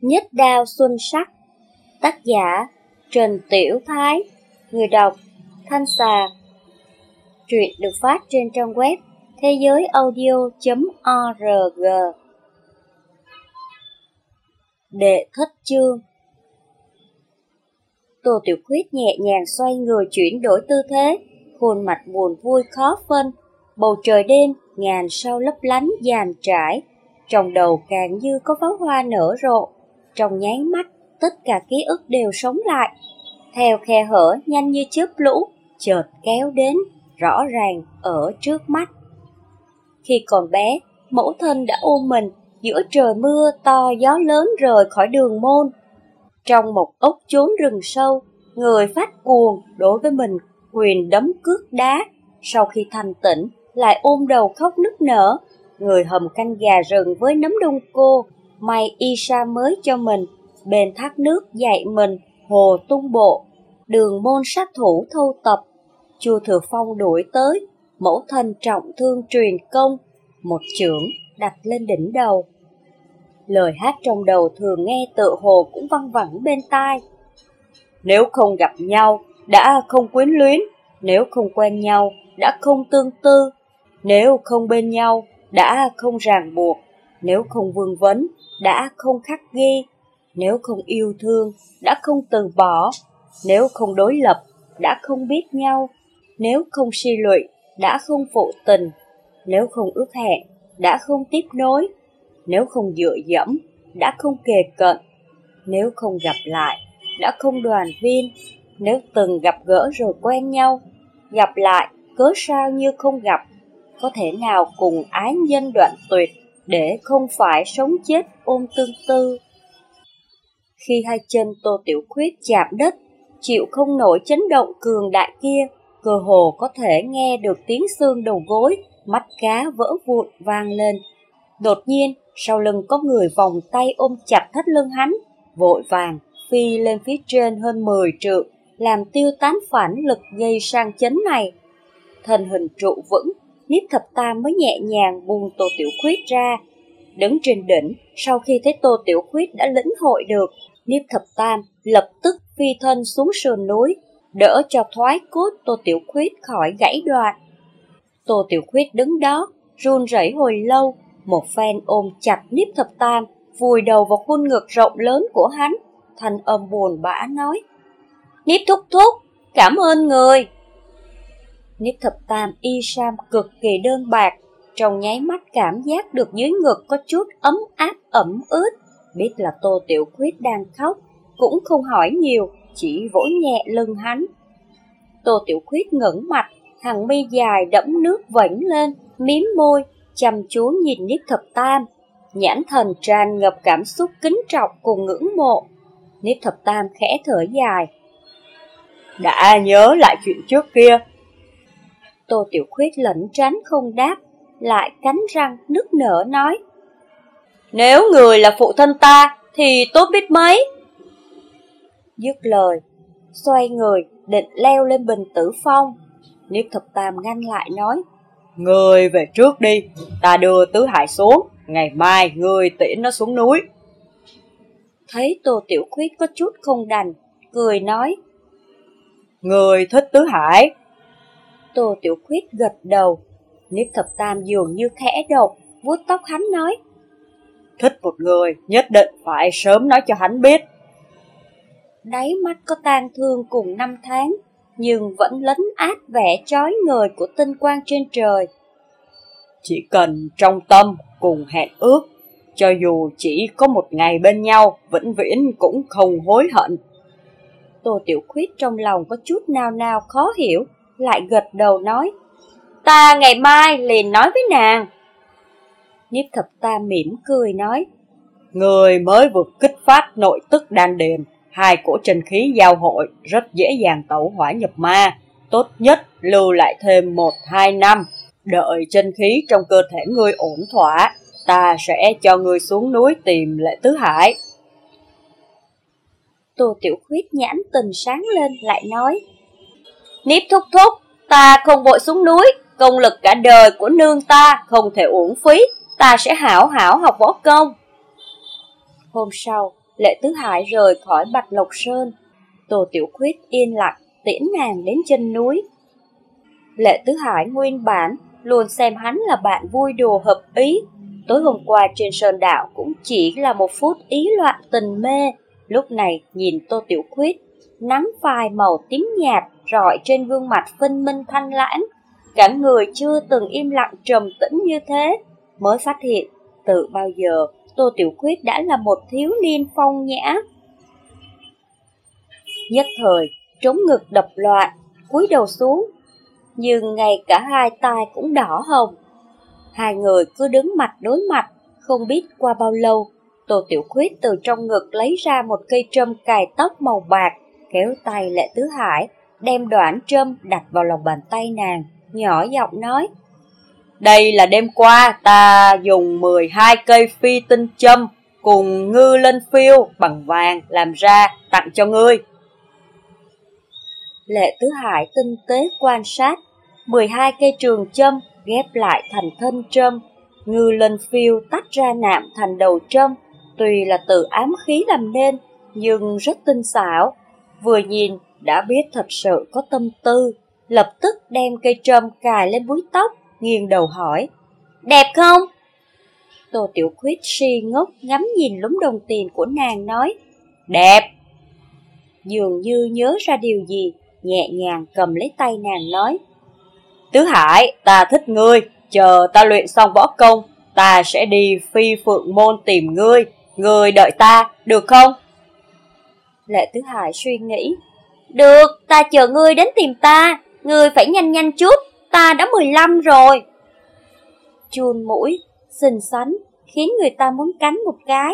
Nhất đao xuân sắc. Tác giả Trần Tiểu Thái. Người đọc Thanh Xà. Truyện được phát trên trang web thế giới audio.org Đệ thất chương. Tô Tiểu Khuyết nhẹ nhàng xoay người chuyển đổi tư thế, khuôn mặt buồn vui khó phân, bầu trời đêm ngàn sao lấp lánh dàn trải, trong đầu càng như có pháo hoa nở rộ, trong nháy mắt tất cả ký ức đều sống lại, theo khe hở nhanh như chớp lũ, chợt kéo đến, rõ ràng ở trước mắt. Khi còn bé, mẫu thân đã ôm mình giữa trời mưa to gió lớn rời khỏi đường môn. Trong một ốc chốn rừng sâu, người phát cuồng đối với mình quyền đấm cước đá, sau khi thành tỉnh lại ôm đầu khóc nức nở, người hầm canh gà rừng với nấm đông cô, may y sa mới cho mình, bền thác nước dạy mình, hồ tung bộ, đường môn sát thủ thâu tập. Chu Thừa Phong đuổi tới, mẫu thân trọng thương truyền công, một trưởng đặt lên đỉnh đầu. Lời hát trong đầu thường nghe tự hồ cũng văng vẳng bên tai. Nếu không gặp nhau, đã không quyến luyến, nếu không quen nhau, đã không tương tư, nếu không bên nhau, đã không ràng buộc, nếu không vương vấn, đã không khắc ghi, nếu không yêu thương, đã không từ bỏ, nếu không đối lập, đã không biết nhau, nếu không suy lụy, đã không phụ tình, nếu không ước hẹn, đã không tiếp nối, nếu không dựa dẫm, đã không kề cận, nếu không gặp lại, đã không đoàn viên, nếu từng gặp gỡ rồi quen nhau, gặp lại, cớ sao như không gặp, có thể nào cùng ái nhân đoạn tuyệt để không phải sống chết ôm tương tư. Khi hai chân Tô Tiểu Khuyết chạm đất, chịu không nổi chấn động cường đại kia, cơ hồ có thể nghe được tiếng xương đầu gối, mắt cá vỡ vụn vang lên. Đột nhiên, sau lưng có người vòng tay ôm chặt thắt lưng hắn, vội vàng phi lên phía trên hơn 10 trượng, làm tiêu tán phản lực gây sang chấn này. Thân hình trụ vững, Niếp Thập Tam mới nhẹ nhàng buông Tô Tiểu Khuyết ra. Đứng trên đỉnh, sau khi thấy Tô Tiểu Khuyết đã lĩnh hội được, Niếp Thập Tam lập tức phi thân xuống sườn núi, đỡ cho thoái cốt Tô Tiểu Khuyết khỏi gãy đoạn. Tô Tiểu Khuyết đứng đó, run rẩy hồi lâu, một phen ôm chặt Niếp Thập Tam, vùi đầu vào khuôn ngực rộng lớn của hắn, thanh âm buồn bã nói. Niếp thúc thúc, cảm ơn người. Niếp thập tam y sam cực kỳ đơn bạc, trong nháy mắt cảm giác được dưới ngực có chút ấm áp ẩm ướt. Biết là Tô Tiểu Khuyết đang khóc, cũng không hỏi nhiều, chỉ vỗ nhẹ lưng hắn. Tô Tiểu Khuyết ngẩng mặt, hàng mi dài đẫm nước vảnh lên, miếm môi, chăm chú nhìn Niếp Thập Tam. Nhãn thần tràn ngập cảm xúc kính trọng cùng ngưỡng mộ. Niếp Thập Tam khẽ thở dài. Đã nhớ lại chuyện trước kia, Tô Tiểu Khuyết lẩn tránh không đáp, lại cắn răng nức nở nói. Nếu người là phụ thân ta, thì tốt biết mấy. Dứt lời, xoay người, định leo lên bình tử phong. Niếp thập tam ngăn lại nói. Người về trước đi, ta đưa tứ hải xuống, ngày mai người tiễn nó xuống núi. Thấy Tô Tiểu Khuyết có chút không đành, cười nói. Người thích tứ hải, Tô Tiểu Khuyết gật đầu. Niếp thập tam dường như khẽ đột, vuốt tóc hắn nói. Thích một người, nhất định phải sớm nói cho hắn biết. Đáy mắt có tang thương cùng năm tháng, nhưng vẫn lấn át vẻ chói ngời của tinh quang trên trời. Chỉ cần trong tâm cùng hẹn ước, cho dù chỉ có một ngày bên nhau, vĩnh viễn cũng không hối hận. Tô Tiểu Khuyết trong lòng có chút nào nào khó hiểu, lại gật đầu nói, ta ngày mai liền nói với nàng. Nhiếp thập ta mỉm cười nói, Người mới vừa kích phát nội tức đan điền, hai cổ chân khí giao hội rất dễ dàng tẩu hỏa nhập ma, tốt nhất lưu lại thêm một hai năm, đợi chân khí trong cơ thể ngươi ổn thỏa, ta sẽ cho ngươi xuống núi tìm lệ tứ hải. Tô Tiểu Khuyết nhãn tình sáng lên lại nói, Niếp thúc thúc, ta không vội xuống núi, công lực cả đời của nương ta không thể uổng phí, ta sẽ hảo hảo học võ công. Hôm sau, Lệ Tứ Hải rời khỏi Bạch Lộc Sơn. Tô Tiểu Khuyết yên lặng tiễn nàng đến chân núi. Lệ Tứ Hải nguyên bản luôn xem hắn là bạn vui đùa hợp ý. Tối hôm qua trên sơn đạo cũng chỉ là một phút ý loạn tình mê. Lúc này nhìn Tô Tiểu Khuyết, nắm phai màu tím nhạt rọi trên gương mặt phân minh thanh lãng. Cả người chưa từng im lặng trầm tĩnh như thế, mới phát hiện từ bao giờ Tô Tiểu Khuyết đã là một thiếu niên phong nhã. Nhất thời, trống ngực đập loạn, cúi đầu xuống, nhưng ngay cả hai tai cũng đỏ hồng. Hai người cứ đứng mặt đối mặt, không biết qua bao lâu, Tô Tiểu Khuyết từ trong ngực lấy ra một cây trâm cài tóc màu bạc, kéo tay Lệ Tứ Hải, đem đoạn trâm đặt vào lòng bàn tay nàng, nhỏ giọng nói. Đây là đêm qua ta dùng 12 cây phi tinh châm cùng ngư lên phiêu bằng vàng làm ra tặng cho ngươi. Lệ Tứ Hải tinh tế quan sát, 12 cây trường châm ghép lại thành thân trâm, ngư lên phiêu tách ra nạm thành đầu trâm, tuy là từ ám khí làm nên, nhưng rất tinh xảo. Vừa nhìn đã biết thật sự có tâm tư, lập tức đem cây trâm cài lên búi tóc, nghiêng đầu hỏi, đẹp không? Tô Tiểu Khuyết si ngốc ngắm nhìn lúng đồng tiền của nàng nói, đẹp. Dường như nhớ ra điều gì, nhẹ nhàng cầm lấy tay nàng nói, Tứ Hải, ta thích ngươi, chờ ta luyện xong võ công, ta sẽ đi phi phượng môn tìm ngươi, ngươi đợi ta, được không? Lệ Tứ Hải suy nghĩ, được, ta chờ ngươi đến tìm ta, ngươi phải nhanh nhanh chút, ta đã 15 rồi. Chun mũi, xinh xắn, khiến người ta muốn cắn một cái.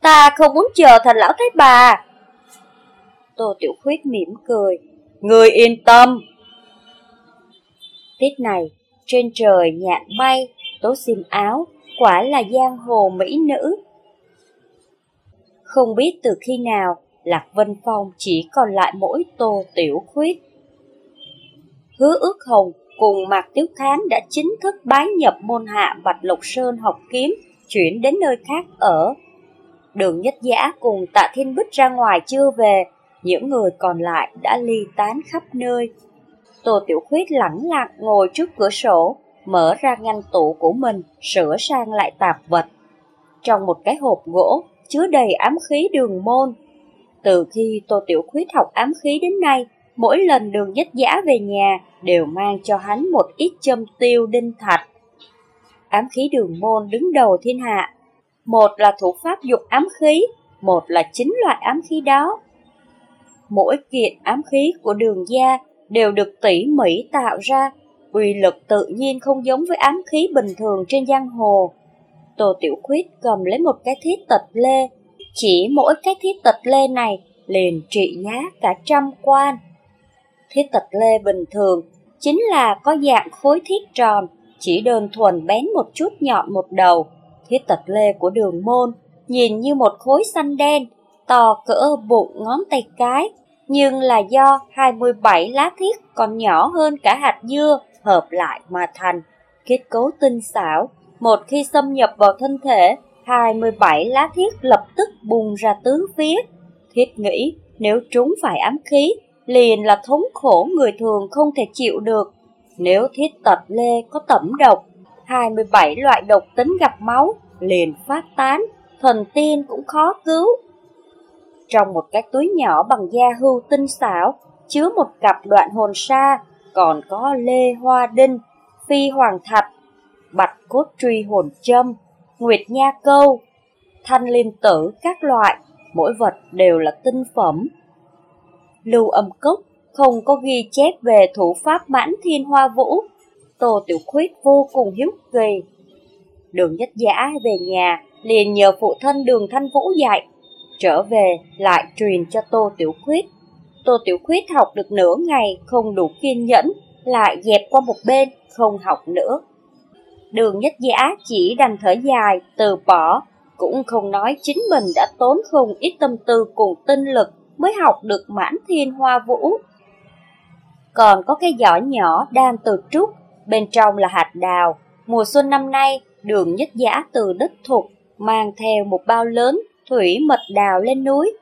Ta không muốn chờ thành lão thái bà. Tô Tiểu Khuyết mỉm cười. Người yên tâm. Tiết này, trên trời nhạc bay, tố xiêm áo, quả là giang hồ mỹ nữ. Không biết từ khi nào, Lạc Vân Phong chỉ còn lại mỗi Tô Tiểu Khuyết. Hứa ước hồng cùng Mạc Tiếu Khán đã chính thức bái nhập môn hạ Bạch Lục Sơn học kiếm, chuyển đến nơi khác ở. Đường Nhất Giả cùng Tạ Thiên Bích ra ngoài chưa về, những người còn lại đã ly tán khắp nơi. Tô Tiểu Khuyết lẳng lặng ngồi trước cửa sổ, mở ra ngăn tủ của mình, sửa sang lại tạp vật. Trong một cái hộp gỗ, chứa đầy ám khí đường môn. Từ khi Tô Tiểu Khuyết học ám khí đến nay, mỗi lần đường dứt giả về nhà đều mang cho hắn một ít châm tiêu đinh thạch. Ám khí đường môn đứng đầu thiên hạ. Một là thủ pháp dục ám khí, một là chính loại ám khí đó. Mỗi kiện ám khí của đường gia đều được tỉ mỉ tạo ra, uy lực tự nhiên không giống với ám khí bình thường trên giang hồ. Tô Tiểu Khuyết cầm lấy một cái thiết tật lê, chỉ mỗi cái thiết tật lê này liền trị giá cả trăm quan. Thiết tật lê bình thường chính là có dạng khối thiết tròn, chỉ đơn thuần bén một chút nhọn một đầu. Thiết tật lê của đường môn nhìn như một khối xanh đen, to cỡ bụng ngón tay cái, nhưng là do 27 lá thiết còn nhỏ hơn cả hạt dưa hợp lại mà thành. Kết cấu tinh xảo, một khi xâm nhập vào thân thể, 27 lá thiết lập tức bùng ra tứ phía. Thiết nghĩ nếu trúng phải ám khí, liền là thống khổ người thường không thể chịu được. Nếu thiết tật lê có tẩm độc, 27 loại độc tính gặp máu, liền phát tán, thần tiên cũng khó cứu. Trong một cái túi nhỏ bằng da hưu tinh xảo, chứa một cặp đoạn hồn sa, còn có lê hoa đinh, phi hoàng thạch, bạch cốt truy hồn châm, nguyệt nha câu, thanh liên tử các loại, mỗi vật đều là tinh phẩm. Lưu âm cốc không có ghi chép về thủ pháp mãn thiên hoa vũ, Tô Tiểu Khuyết vô cùng hiếu kỳ. Đường nhất giả về nhà, liền nhờ phụ thân đường thanh vũ dạy, trở về lại truyền cho Tô Tiểu Khuyết. Tô Tiểu Khuyết học được nửa ngày không đủ kiên nhẫn, lại dẹp qua một bên, không học nữa. Đường nhất giả chỉ đành thở dài, từ bỏ, cũng không nói chính mình đã tốn không ít tâm tư cùng tinh lực mới học được mãn thiên hoa vũ. Còn có cái giỏ nhỏ đang từ trúc, bên trong là hạt đào. Mùa xuân năm nay, đường nhất giả từ đất thục, mang theo một bao lớn thủy mật đào lên núi.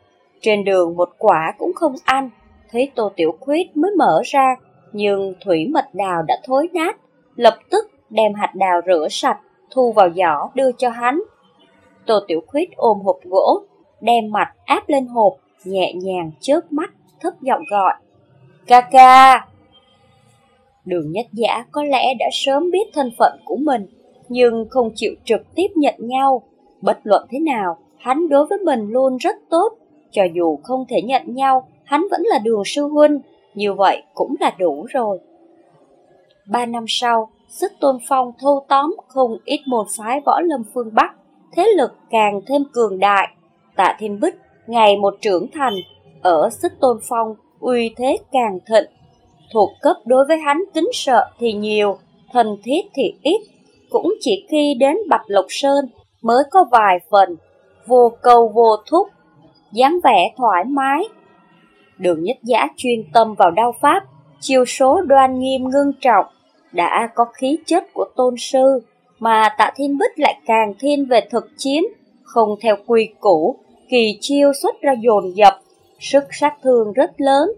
Trên đường một quả cũng không ăn, thấy Tô Tiểu Khuyết mới mở ra, nhưng thủy mật đào đã thối nát, lập tức đem hạt đào rửa sạch, thu vào giỏ đưa cho hắn. Tô Tiểu Khuyết ôm hộp gỗ, đem mặt áp lên hộp, nhẹ nhàng chớp mắt, thấp giọng gọi. Ca ca! Đường nhất giả có lẽ đã sớm biết thân phận của mình, nhưng không chịu trực tiếp nhận nhau. Bất luận thế nào, hắn đối với mình luôn rất tốt. Cho dù không thể nhận nhau, hắn vẫn là đường sư huynh, như vậy cũng là đủ rồi. Ba năm sau, sức tôn phong thâu tóm không ít môn phái võ lâm phương Bắc, thế lực càng thêm cường đại. Tạ Thiên Bích ngày một trưởng thành, ở sức tôn phong uy thế càng thịnh. Thuộc cấp đối với hắn kính sợ thì nhiều, thần thiết thì ít, cũng chỉ khi đến Bạch Lộc Sơn mới có vài phần, vô cầu vô thúc, dáng vẻ thoải mái. Đường nhất giả chuyên tâm vào đao pháp, chiêu số đoan nghiêm ngưng trọng, đã có khí chất của tôn sư, mà tạ thiên bích lại càng thiên về thực chiến, không theo quy củ, kỳ chiêu xuất ra dồn dập, sức sát thương rất lớn.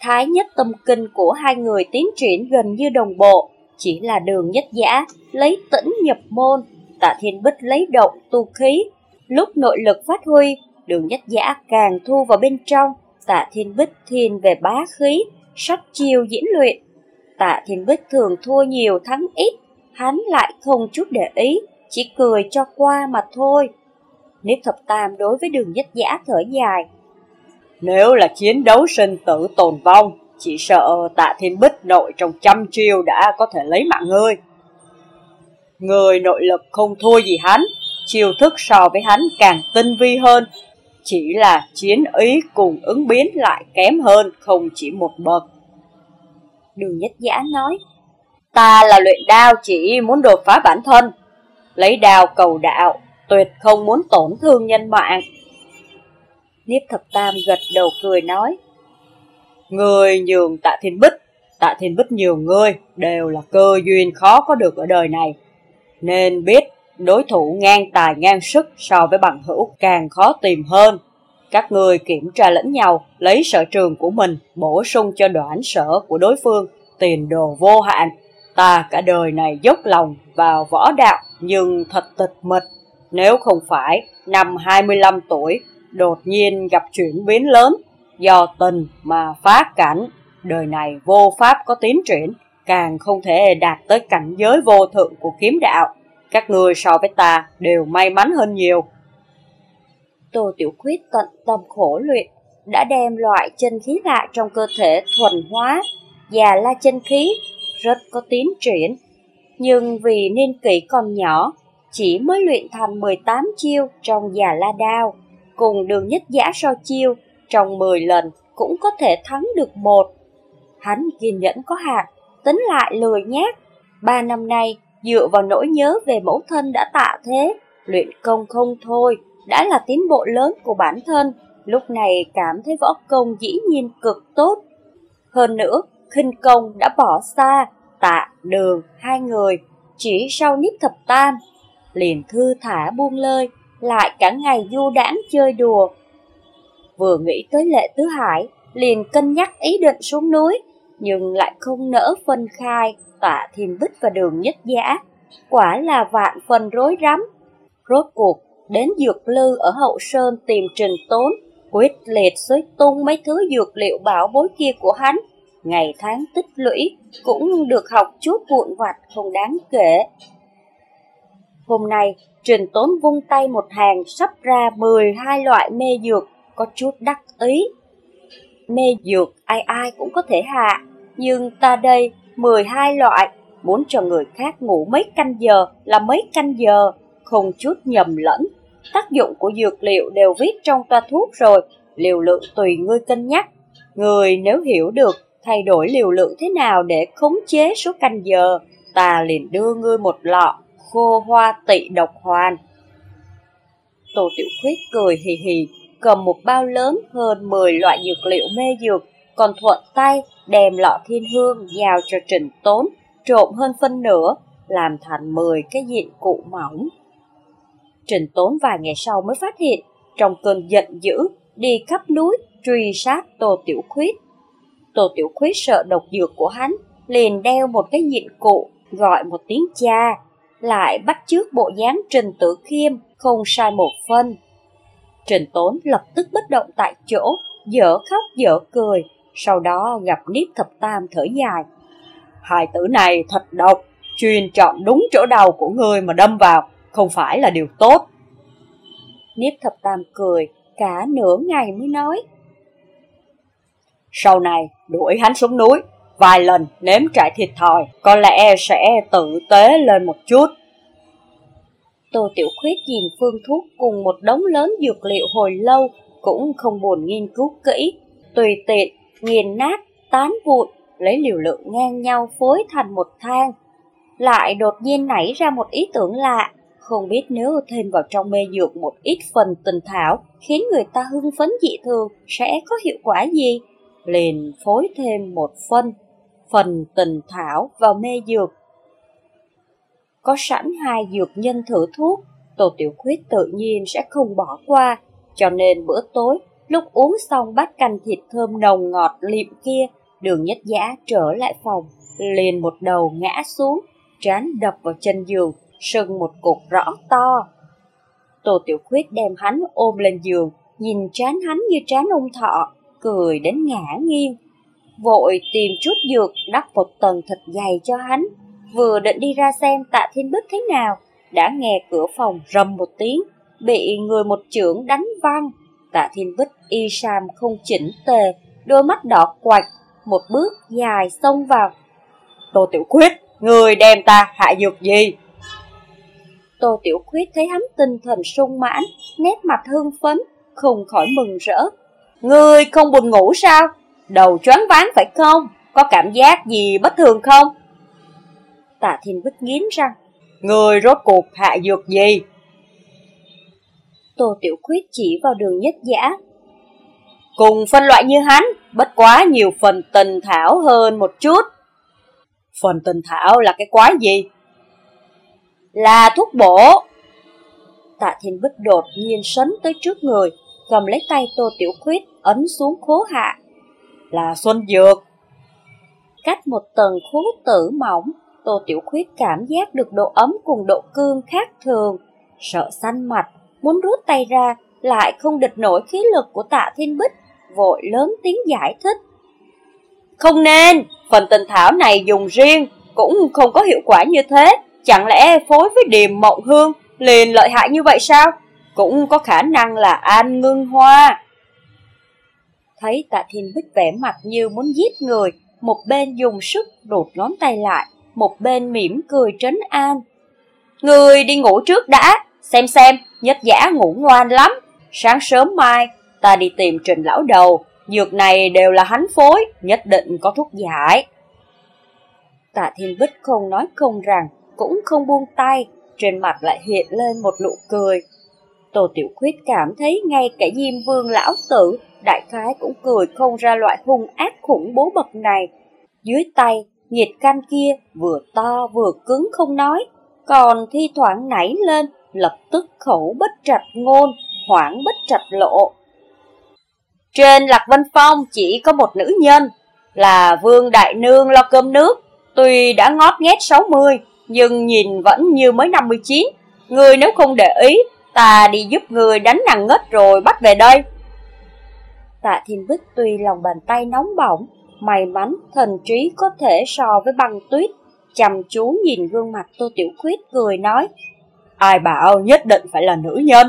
Thái nhất tâm kinh của hai người tiến triển gần như đồng bộ, chỉ là đường nhất giả lấy tĩnh nhập môn, tạ thiên bích lấy động tu khí. Lúc nội lực phát huy, đường nhất giả càng thu vào bên trong, tạ thiên bích thiên về bá khí, sách chiêu diễn luyện. Tạ thiên bích thường thua nhiều thắng ít, hắn lại không chút để ý, chỉ cười cho qua mà thôi. Nếp thập tam đối với đường nhất giả thở dài. Nếu là chiến đấu sinh tử tồn vong, chỉ sợ tạ thiên bích nội trong trăm chiêu đã có thể lấy mạng ngươi. Người nội lực không thua gì hắn, chiêu thức so với hắn càng tinh vi hơn. Chỉ là chiến ý cùng ứng biến lại kém hơn không chỉ một bậc. Đường nhất giả nói, ta là luyện đao chỉ muốn đột phá bản thân, lấy đao cầu đạo, tuyệt không muốn tổn thương nhân mạng. Niếp thập tam gật đầu cười nói, Người nhường tạ thiên bích, tạ thiên bích nhiều người đều là cơ duyên khó có được ở đời này. Nên biết đối thủ ngang tài ngang sức so với bằng hữu càng khó tìm hơn. Các người kiểm tra lẫn nhau, lấy sở trường của mình bổ sung cho đoạn sở của đối phương, tiền đồ vô hạn. Ta cả đời này dốc lòng vào võ đạo nhưng thật tịch mịch. Nếu không phải năm 25 tuổi đột nhiên gặp chuyển biến lớn do tình mà phá cảnh, đời này vô pháp có tiến triển, càng không thể đạt tới cảnh giới vô thượng của kiếm đạo. Các người so với ta đều may mắn hơn nhiều. Tô Tiểu Khuyết tận tâm khổ luyện, đã đem loại chân khí lạ trong cơ thể thuần hóa, và la chân khí, rất có tiến triển. Nhưng vì niên kỷ còn nhỏ, chỉ mới luyện thành 18 chiêu trong già la đao, cùng đường nhất giả so chiêu, trong 10 lần cũng có thể thắng được một. Hắn kiên nhẫn có hạn, tính lại lười nhát. Ba năm nay, dựa vào nỗi nhớ về mẫu thân đã tạ thế, luyện công không thôi, đã là tiến bộ lớn của bản thân. Lúc này cảm thấy võ công dĩ nhiên cực tốt. Hơn nữa, khinh công đã bỏ xa, tạ, đường, hai người, chỉ sau nếp thập tam. Liền thư thả buông lơi, lại cả ngày du đãng chơi đùa. Vừa nghĩ tới lệ tứ hải, liền cân nhắc ý định xuống núi, nhưng lại không nỡ phân khai tạ thiên bích và đường nhất giả. Quả là vạn phần rối rắm. Rốt cuộc, đến dược lư ở hậu sơn tìm trình tốn, quyết liệt xới tung mấy thứ dược liệu bảo bối kia của hắn. Ngày tháng tích lũy cũng được học chút vụn vặt không đáng kể. Hôm nay, Trình Tốn vung tay một hàng sắp ra 12 loại mê dược, có chút đắc ý. Mê dược ai ai cũng có thể hạ, nhưng ta đây 12 loại, muốn cho người khác ngủ mấy canh giờ là mấy canh giờ, không chút nhầm lẫn. Tác dụng của dược liệu đều viết trong toa thuốc rồi, liều lượng tùy ngươi cân nhắc. Người nếu hiểu được thay đổi liều lượng thế nào để khống chế số canh giờ, ta liền đưa ngươi một lọ khô hoa tị độc hoàn. Tô Tiểu Khuyết cười hì hì, cầm một bao lớn hơn 10 loại dược liệu mê dược, còn thuận tay đem lọ thiên hương giao cho Trình Tốn, trộn hơn phân nửa, làm thành 10 cái diện cụ mỏng. Trình Tốn vài ngày sau mới phát hiện, trong cơn giận dữ, đi khắp núi truy sát Tô Tiểu Khuyết. Tô Tiểu Khuyết sợ độc dược của hắn, liền đeo một cái nhịn cụ, gọi một tiếng cha, lại bắt chước bộ dáng Trình Tử Khiêm, không sai một phân. Trình Tốn lập tức bất động tại chỗ, dở khóc dở cười, sau đó gặp Niếp Thập Tam thở dài. Hai tử này thật độc, chuyên chọn đúng chỗ đầu của người mà đâm vào, không phải là điều tốt. Niếp Thập Tam cười, cả nửa ngày mới nói. Sau này, đuổi hắn xuống núi, vài lần nếm trải thiệt thòi, có lẽ sẽ tự tế lên một chút. Tô Tiểu Khuyết nhìn phương thuốc cùng một đống lớn dược liệu hồi lâu, cũng không buồn nghiên cứu kỹ, tùy tiện, nghiền nát, tán vụn, lấy liều lượng ngang nhau phối thành một thang. Lại đột nhiên nảy ra một ý tưởng lạ, không biết nếu thêm vào trong mê dược một ít phần tình thảo khiến người ta hưng phấn dị thường sẽ có hiệu quả gì? Liền phối thêm một phân, phần tình thảo vào mê dược. Có sẵn hai dược nhân thử thuốc, Tô Tiểu Khuyết tự nhiên sẽ không bỏ qua, cho nên bữa tối, lúc uống xong bát canh thịt thơm nồng ngọt liệm kia, đường nhất giả trở lại phòng, liền một đầu ngã xuống, trán đập vào chân giường, sưng một cục rõ to. Tô Tiểu Khuyết đem hắn ôm lên giường, nhìn trán hắn như trán ông thọ, cười đến ngã nghiêng. Vội tìm chút dược đắp một tầng thịt dày cho hắn, vừa định đi ra xem tạ thiên bích thế nào, đã nghe cửa phòng rầm một tiếng, bị người một trưởng đánh văng. Tạ thiên bích y sam không chỉnh tề, đôi mắt đỏ quạch, một bước dài xông vào. Tô Tiểu Khuyết, người đem ta hạ dược gì? Tô Tiểu Khuyết thấy hắn tinh thần sung mãn, nét mặt hưng phấn, không khỏi mừng rỡ. Ngươi không buồn ngủ sao? Đầu choáng váng phải không? Có cảm giác gì bất thường không? Tạ Thiên Bích nghiến răng. Ngươi rốt cuộc hạ dược gì? Tô Tiểu Khuyết chỉ vào đường nhất giả. Cùng phân loại như hắn, bất quá nhiều phần tình thảo hơn một chút. Phần tình thảo là cái quái gì? Là thuốc bổ. Tạ Thiên Bích đột nhiên sấn tới trước người, cầm lấy tay Tô Tiểu Khuyết ấn xuống khố hạ. Là xuân dược. Cách một tầng khố tử mỏng, Tô Tiểu Khuyết cảm giác được độ ấm cùng độ cương khác thường, sợ xanh mặt, muốn rút tay ra, lại không địch nổi khí lực của tạ thiên bích, vội lớn tiếng giải thích. Không nên, phần tình thảo này dùng riêng, cũng không có hiệu quả như thế, chẳng lẽ phối với điềm mộng hương liền lợi hại như vậy sao? Cũng có khả năng là an ngưng hoa. Thấy tạ thiên bích vẻ mặt như muốn giết người, một bên dùng sức đột ngón tay lại, một bên mỉm cười trấn an. Người đi ngủ trước đã, xem xem, nhất giả ngủ ngoan lắm. Sáng sớm mai, ta đi tìm trình lão đầu, dược này đều là hắn phối, nhất định có thuốc giải. Tạ Thiên Bích không nói không rằng, cũng không buông tay, trên mặt lại hiện lên một nụ cười. Tô Tiểu Khuyết cảm thấy ngay cả Diêm Vương lão tử, đại khái cũng cười không ra loại hung ác khủng bố bậc này. Dưới tay, nhiệt canh kia vừa to vừa cứng không nói, còn thi thoảng nảy lên, lập tức khẩu bất trạch ngôn, hoảng bất trạch lộ. Trên Lạc Vân Phong chỉ có một nữ nhân, là Vương Đại Nương lo cơm nước, tuy đã ngót nghét 60, nhưng nhìn vẫn như mới 59. Người nếu không để ý, ta đi giúp người đánh nàng ngất rồi bắt về đây. Tạ Thiên Bích tuy lòng bàn tay nóng bỏng, may mắn thần trí có thể so với băng tuyết, chăm chú nhìn gương mặt Tô Tiểu Khuyết cười nói. Ai bảo nhất định phải là nữ nhân,